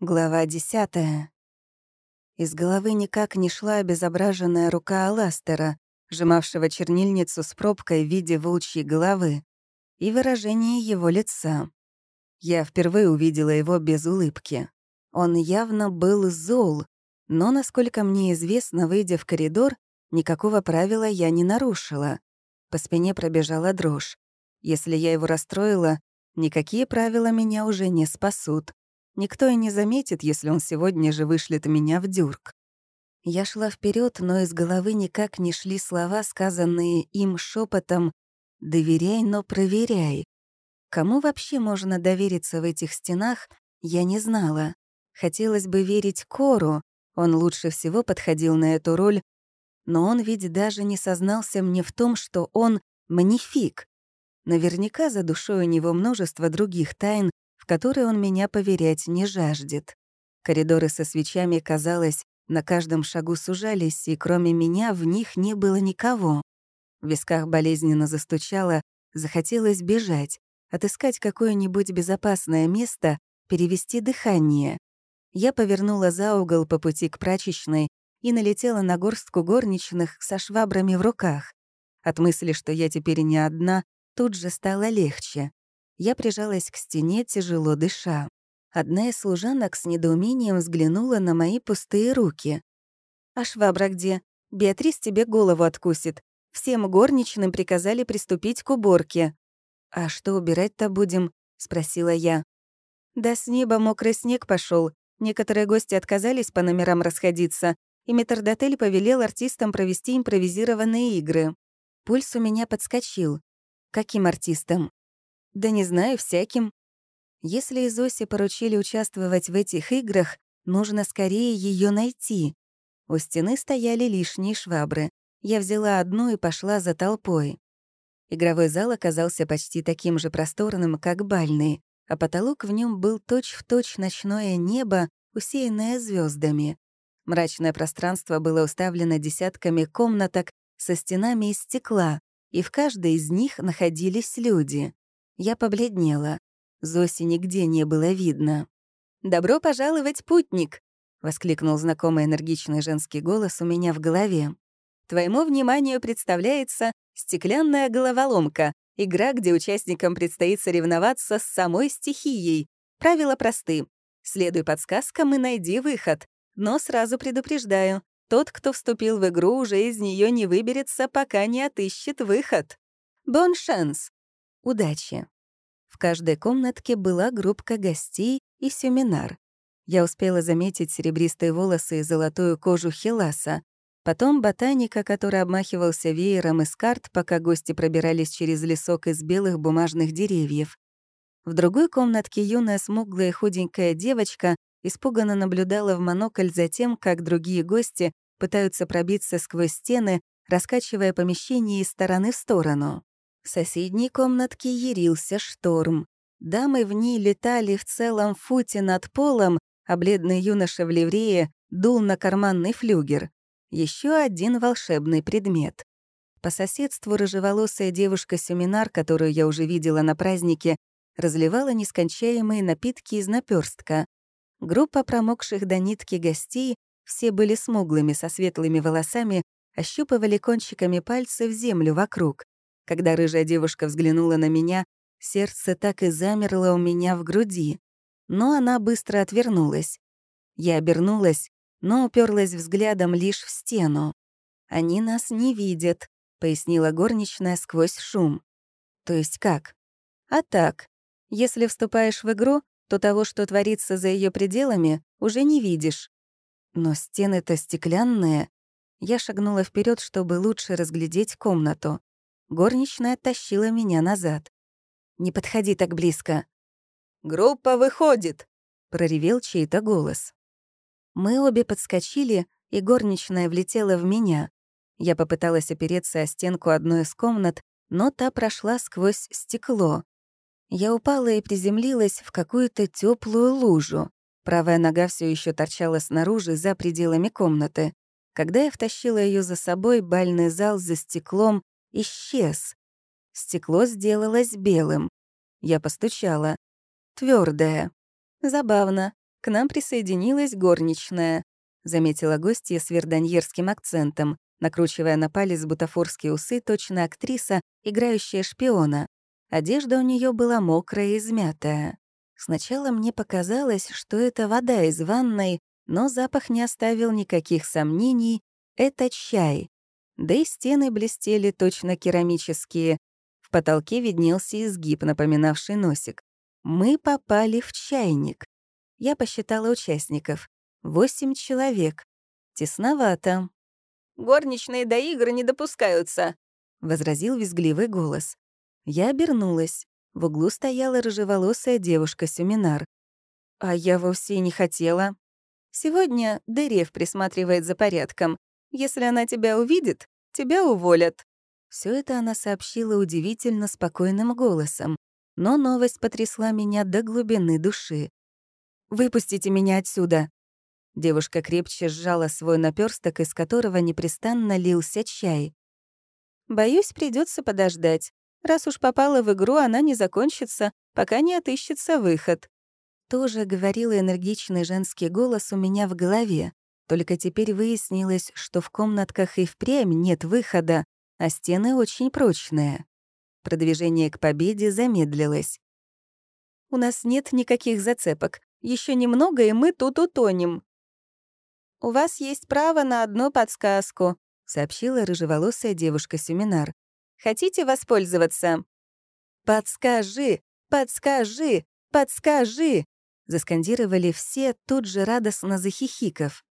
Глава 10. Из головы никак не шла обезображенная рука Аластера, сжимавшего чернильницу с пробкой в виде волчьей головы, и выражение его лица. Я впервые увидела его без улыбки. Он явно был зол, но, насколько мне известно, выйдя в коридор, никакого правила я не нарушила. По спине пробежала дрожь. Если я его расстроила, никакие правила меня уже не спасут. Никто и не заметит, если он сегодня же вышлет меня в дюрк. Я шла вперед, но из головы никак не шли слова, сказанные им шепотом «доверяй, но проверяй». Кому вообще можно довериться в этих стенах, я не знала. Хотелось бы верить Кору, он лучше всего подходил на эту роль, но он ведь даже не сознался мне в том, что он манифик. Наверняка за душой у него множество других тайн, которой он меня, поверять, не жаждет. Коридоры со свечами, казалось, на каждом шагу сужались, и кроме меня в них не было никого. В висках болезненно застучало, захотелось бежать, отыскать какое-нибудь безопасное место, перевести дыхание. Я повернула за угол по пути к прачечной и налетела на горстку горничных со швабрами в руках. От мысли, что я теперь не одна, тут же стало легче. Я прижалась к стене, тяжело дыша. Одна из служанок с недоумением взглянула на мои пустые руки. «А швабра где? Беатрис тебе голову откусит. Всем горничным приказали приступить к уборке». «А что убирать-то будем?» — спросила я. «Да с неба мокрый снег пошел. Некоторые гости отказались по номерам расходиться, и метрдотель повелел артистам провести импровизированные игры. Пульс у меня подскочил. Каким артистам? Да не знаю, всяким. Если Изосе поручили участвовать в этих играх, нужно скорее ее найти. У стены стояли лишние швабры. Я взяла одну и пошла за толпой. Игровой зал оказался почти таким же просторным, как бальный, а потолок в нем был точь-в-точь точь ночное небо, усеянное звездами. Мрачное пространство было уставлено десятками комнаток со стенами из стекла, и в каждой из них находились люди. Я побледнела. Зоси нигде не было видно. «Добро пожаловать, путник!» — воскликнул знакомый энергичный женский голос у меня в голове. «Твоему вниманию представляется стеклянная головоломка, игра, где участникам предстоит соревноваться с самой стихией. Правила просты. Следуй подсказкам и найди выход. Но сразу предупреждаю, тот, кто вступил в игру, уже из нее не выберется, пока не отыщет выход. Бон шанс! удачи. В каждой комнатке была группка гостей и семинар. Я успела заметить серебристые волосы и золотую кожу Хиласа. Потом ботаника, который обмахивался веером из карт, пока гости пробирались через лесок из белых бумажных деревьев. В другой комнатке юная смуглая худенькая девочка испуганно наблюдала в монокль за тем, как другие гости пытаются пробиться сквозь стены, раскачивая помещение из стороны в сторону соседней комнатке ярился шторм. Дамы в ней летали в целом футе над полом, а бледный юноша в ливрее дул на карманный флюгер. Еще один волшебный предмет. По соседству рыжеволосая девушка-семинар, которую я уже видела на празднике, разливала нескончаемые напитки из наперстка. Группа промокших до нитки гостей, все были смуглыми со светлыми волосами, ощупывали кончиками пальцев землю вокруг. Когда рыжая девушка взглянула на меня, сердце так и замерло у меня в груди. Но она быстро отвернулась. Я обернулась, но уперлась взглядом лишь в стену. «Они нас не видят», — пояснила горничная сквозь шум. «То есть как?» «А так. Если вступаешь в игру, то того, что творится за ее пределами, уже не видишь. Но стены-то стеклянные. Я шагнула вперед, чтобы лучше разглядеть комнату. Горничная тащила меня назад. «Не подходи так близко». «Группа выходит!» — проревел чей-то голос. Мы обе подскочили, и горничная влетела в меня. Я попыталась опереться о стенку одной из комнат, но та прошла сквозь стекло. Я упала и приземлилась в какую-то теплую лужу. Правая нога все еще торчала снаружи, за пределами комнаты. Когда я втащила ее за собой, бальный зал за стеклом исчез. Стекло сделалось белым. Я постучала. Твердое. Забавно. К нам присоединилась горничная. Заметила гостья с верданьерским акцентом, накручивая на палец бутафорские усы точно актриса, играющая шпиона. Одежда у нее была мокрая и измятая. Сначала мне показалось, что это вода из ванной, но запах не оставил никаких сомнений. Это чай да и стены блестели точно керамические. В потолке виднелся изгиб, напоминавший носик. Мы попали в чайник. Я посчитала участников. Восемь человек. Тесновато. «Горничные до игр не допускаются», — возразил визгливый голос. Я обернулась. В углу стояла рыжеволосая девушка Сюминар. «А я вовсе не хотела». «Сегодня Дерев присматривает за порядком. Если она тебя увидит, тебя уволят». Все это она сообщила удивительно спокойным голосом, но новость потрясла меня до глубины души. «Выпустите меня отсюда!» Девушка крепче сжала свой наперсток, из которого непрестанно лился чай. «Боюсь, придется подождать. Раз уж попала в игру, она не закончится, пока не отыщется выход». Тоже говорил энергичный женский голос у меня в голове. Только теперь выяснилось, что в комнатках и впрямь нет выхода, а стены очень прочные. Продвижение к победе замедлилось. «У нас нет никаких зацепок. Еще немного, и мы тут утонем». «У вас есть право на одну подсказку», — сообщила рыжеволосая девушка-семинар. «Хотите воспользоваться?» «Подскажи! Подскажи! Подскажи!» Заскандировали все, тут же радостно захихиков.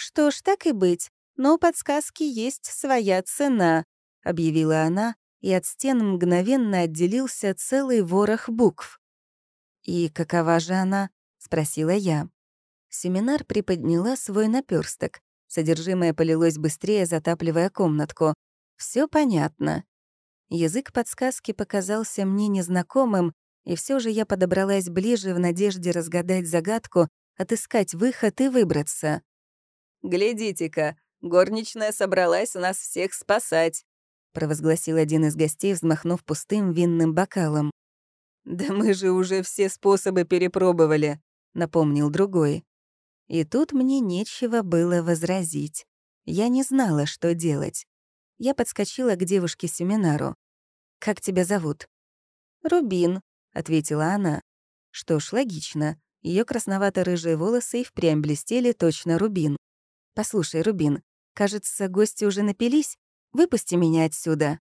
«Что ж, так и быть, но подсказки есть своя цена», — объявила она, и от стен мгновенно отделился целый ворох букв. «И какова же она?» — спросила я. Семинар приподняла свой наперсток. Содержимое полилось быстрее, затапливая комнатку. Все понятно. Язык подсказки показался мне незнакомым, и все же я подобралась ближе в надежде разгадать загадку, отыскать выход и выбраться. «Глядите-ка, горничная собралась нас всех спасать», — провозгласил один из гостей, взмахнув пустым винным бокалом. «Да мы же уже все способы перепробовали», — напомнил другой. И тут мне нечего было возразить. Я не знала, что делать. Я подскочила к девушке-семинару. «Как тебя зовут?» «Рубин», — ответила она. Что ж, логично. Ее красновато-рыжие волосы и впрямь блестели точно рубин. «Послушай, Рубин, кажется, гости уже напились. Выпусти меня отсюда».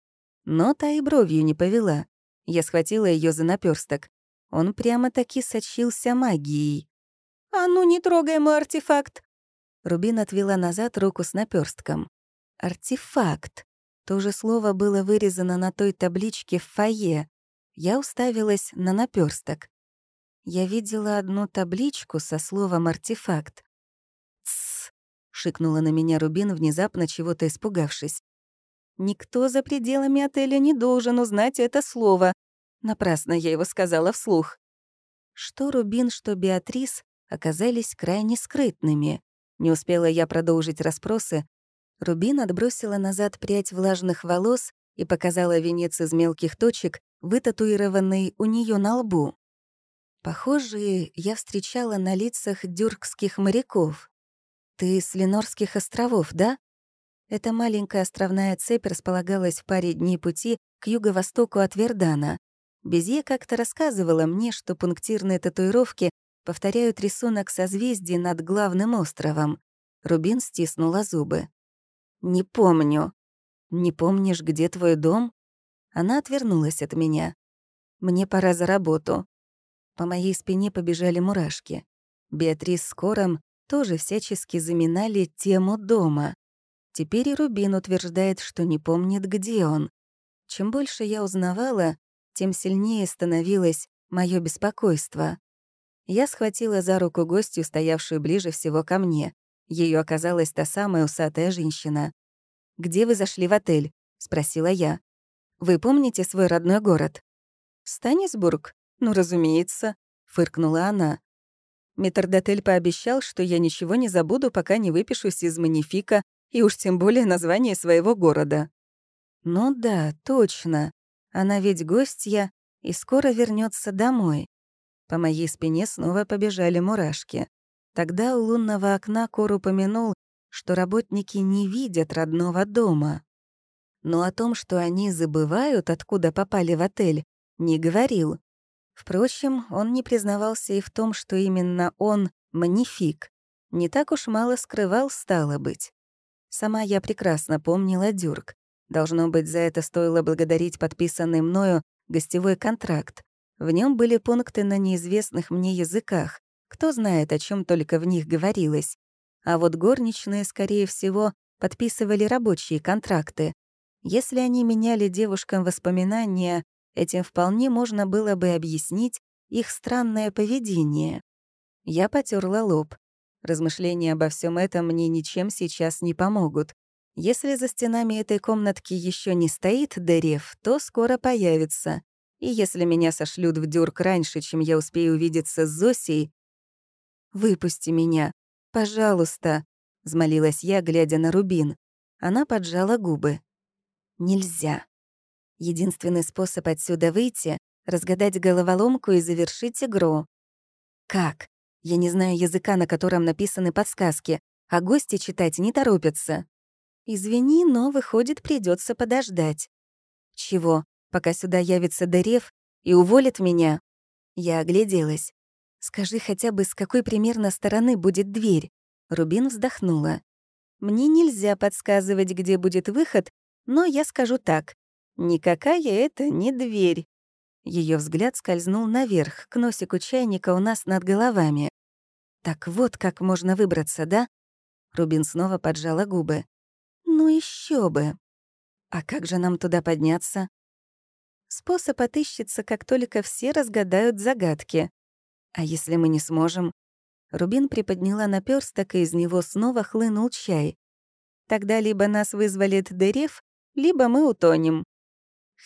Но та и бровью не повела. Я схватила ее за наперсток. Он прямо-таки сочился магией. «А ну, не трогай мой артефакт!» Рубин отвела назад руку с наперстком. «Артефакт!» То же слово было вырезано на той табличке в фойе. Я уставилась на наперсток. Я видела одну табличку со словом «артефакт», — шикнула на меня Рубин, внезапно чего-то испугавшись. «Никто за пределами отеля не должен узнать это слово». Напрасно я его сказала вслух. Что Рубин, что Беатрис оказались крайне скрытными. Не успела я продолжить расспросы. Рубин отбросила назад прядь влажных волос и показала венец из мелких точек, вытатуированный у нее на лбу. Похожие я встречала на лицах дюркских моряков. «Ты с Ленорских островов, да?» Эта маленькая островная цепь располагалась в паре дней пути к юго-востоку от Вердана. Безье как-то рассказывала мне, что пунктирные татуировки повторяют рисунок созвездий над главным островом. Рубин стиснула зубы. «Не помню». «Не помнишь, где твой дом?» Она отвернулась от меня. «Мне пора за работу». По моей спине побежали мурашки. Беатрис с тоже всячески заминали тему дома. Теперь и Рубин утверждает, что не помнит, где он. Чем больше я узнавала, тем сильнее становилось мое беспокойство. Я схватила за руку гостью, стоявшую ближе всего ко мне. Ее оказалась та самая усатая женщина. «Где вы зашли в отель?» — спросила я. «Вы помните свой родной город?» «Станисбург? Ну, разумеется», — фыркнула она. Митрдотель пообещал, что я ничего не забуду, пока не выпишусь из Манифика, и уж тем более название своего города. Ну да, точно. Она ведь гостья и скоро вернется домой. По моей спине снова побежали мурашки. Тогда у лунного окна Кор упомянул, что работники не видят родного дома. Но о том, что они забывают, откуда попали в отель, не говорил. Впрочем, он не признавался и в том, что именно он — манифик. Не так уж мало скрывал, стало быть. Сама я прекрасно помнила Дюрк. Должно быть, за это стоило благодарить подписанный мною гостевой контракт. В нем были пункты на неизвестных мне языках. Кто знает, о чем только в них говорилось. А вот горничные, скорее всего, подписывали рабочие контракты. Если они меняли девушкам воспоминания этим вполне можно было бы объяснить их странное поведение. Я потерла лоб. Размышления обо всем этом мне ничем сейчас не помогут. Если за стенами этой комнатки еще не стоит Дерев, то скоро появится. И если меня сошлют в дюрк раньше, чем я успею увидеться с Зосей... «Выпусти меня, пожалуйста», — взмолилась я, глядя на Рубин. Она поджала губы. «Нельзя». Единственный способ отсюда выйти — разгадать головоломку и завершить игру. Как? Я не знаю языка, на котором написаны подсказки, а гости читать не торопятся. Извини, но, выходит, придется подождать. Чего? Пока сюда явится Дерев и уволит меня? Я огляделась. Скажи хотя бы, с какой примерно стороны будет дверь? Рубин вздохнула. Мне нельзя подсказывать, где будет выход, но я скажу так. Никакая это не дверь. Ее взгляд скользнул наверх, к носику чайника у нас над головами. «Так вот, как можно выбраться, да?» Рубин снова поджала губы. «Ну еще бы!» «А как же нам туда подняться?» «Способ отыщется, как только все разгадают загадки. А если мы не сможем?» Рубин приподняла наперсток, и из него снова хлынул чай. «Тогда либо нас вызволит Дерев, либо мы утонем.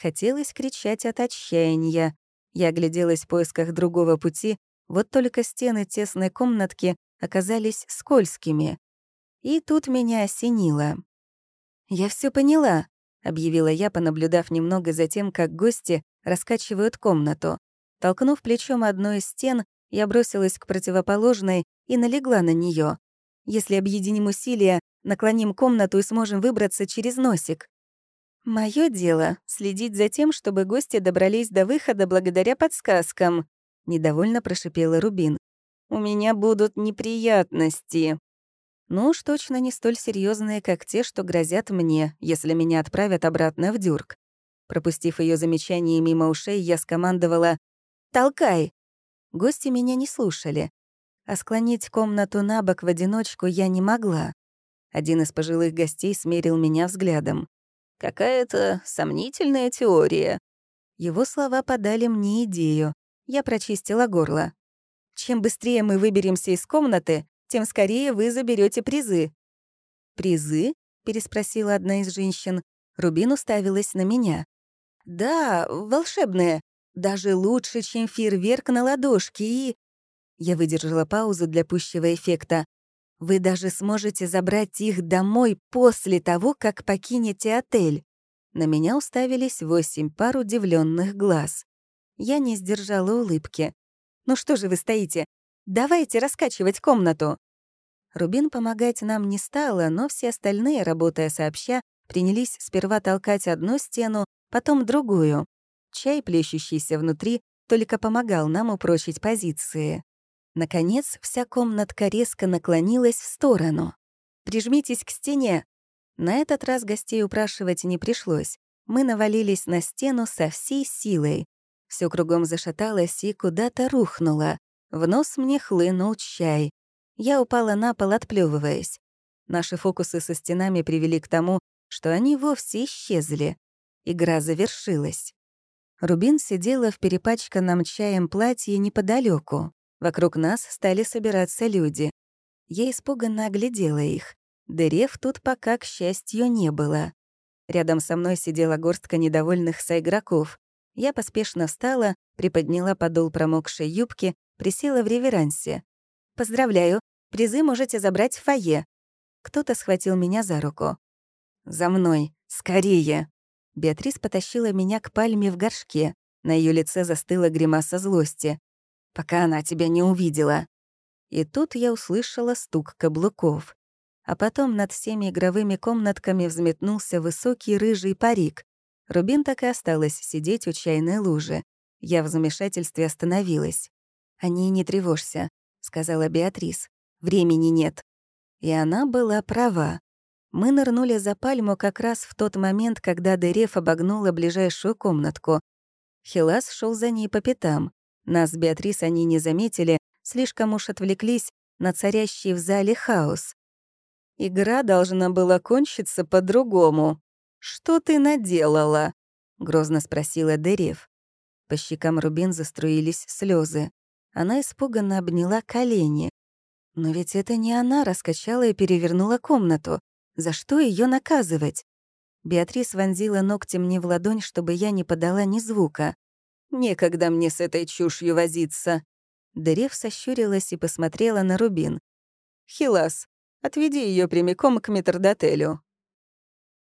Хотелось кричать от отчаяния. Я огляделась в поисках другого пути, вот только стены тесной комнатки оказались скользкими. И тут меня осенило. «Я все поняла», — объявила я, понаблюдав немного за тем, как гости раскачивают комнату. Толкнув плечом одну из стен, я бросилась к противоположной и налегла на нее. «Если объединим усилия, наклоним комнату и сможем выбраться через носик», «Мое дело — следить за тем, чтобы гости добрались до выхода благодаря подсказкам», — недовольно прошипела Рубин. «У меня будут неприятности». «Ну уж точно не столь серьезные, как те, что грозят мне, если меня отправят обратно в дюрк». Пропустив ее замечание мимо ушей, я скомандовала «Толкай!». Гости меня не слушали. А склонить комнату на бок в одиночку я не могла. Один из пожилых гостей смерил меня взглядом. Какая-то сомнительная теория». Его слова подали мне идею. Я прочистила горло. «Чем быстрее мы выберемся из комнаты, тем скорее вы заберете призы». «Призы?» — переспросила одна из женщин. Рубин уставилась на меня. «Да, волшебные. Даже лучше, чем фейерверк на ладошке и...» Я выдержала паузу для пущего эффекта. Вы даже сможете забрать их домой после того, как покинете отель». На меня уставились восемь пар удивленных глаз. Я не сдержала улыбки. «Ну что же вы стоите? Давайте раскачивать комнату!» Рубин помогать нам не стала, но все остальные, работая сообща, принялись сперва толкать одну стену, потом другую. Чай, плещущийся внутри, только помогал нам упрочить позиции. Наконец, вся комнатка резко наклонилась в сторону. «Прижмитесь к стене!» На этот раз гостей упрашивать не пришлось. Мы навалились на стену со всей силой. Все кругом зашаталось и куда-то рухнуло. В нос мне хлынул чай. Я упала на пол, отплёвываясь. Наши фокусы со стенами привели к тому, что они вовсе исчезли. Игра завершилась. Рубин сидела в перепачканном чаем платье неподалеку. Вокруг нас стали собираться люди. Я испуганно оглядела их. Дерев тут пока, к счастью, не было. Рядом со мной сидела горстка недовольных соигроков. Я поспешно встала, приподняла подол промокшей юбки, присела в реверансе. «Поздравляю, призы можете забрать в фойе». Кто-то схватил меня за руку. «За мной! Скорее!» Беатрис потащила меня к пальме в горшке. На ее лице застыла гримаса злости пока она тебя не увидела». И тут я услышала стук каблуков. А потом над всеми игровыми комнатками взметнулся высокий рыжий парик. Рубин так и осталась сидеть у чайной лужи. Я в замешательстве остановилась. «О ней не тревожься», — сказала Беатрис. «Времени нет». И она была права. Мы нырнули за пальму как раз в тот момент, когда Дереф обогнула ближайшую комнатку. Хилас шел за ней по пятам. Нас Беатрис они не заметили, слишком уж отвлеклись на царящий в зале хаос. Игра должна была кончиться по-другому. «Что ты наделала?» — грозно спросила Дерев. По щекам Рубин заструились слезы. Она испуганно обняла колени. Но ведь это не она раскачала и перевернула комнату. За что ее наказывать? Беатрис вонзила ногтем мне в ладонь, чтобы я не подала ни звука. Некогда мне с этой чушью возиться». Дерев сощурилась и посмотрела на Рубин. «Хилас, отведи ее прямиком к метрдотелю.